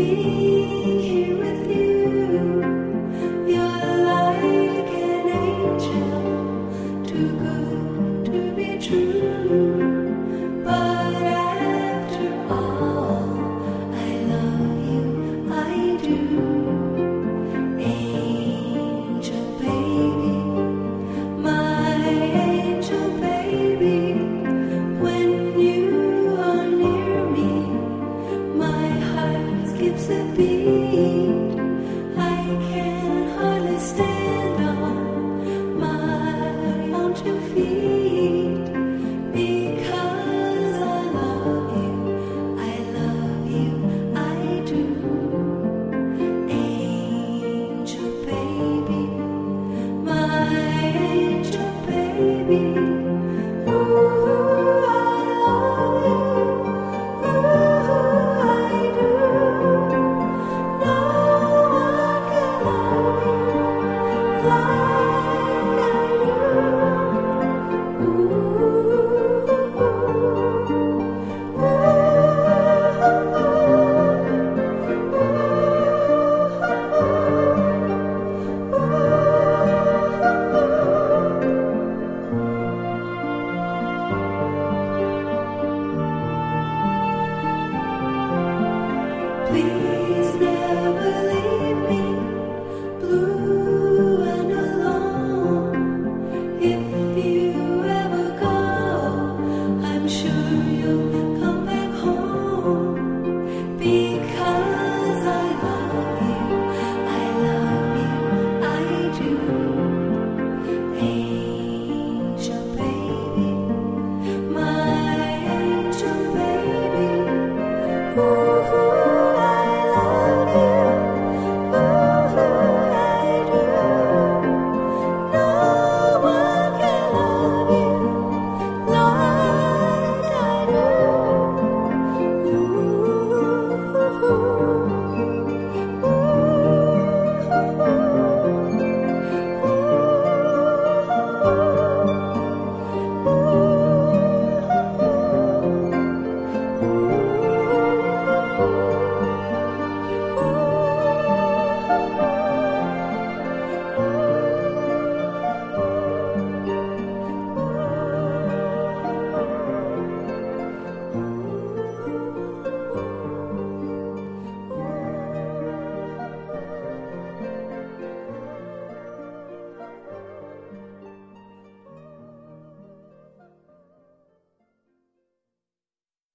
You.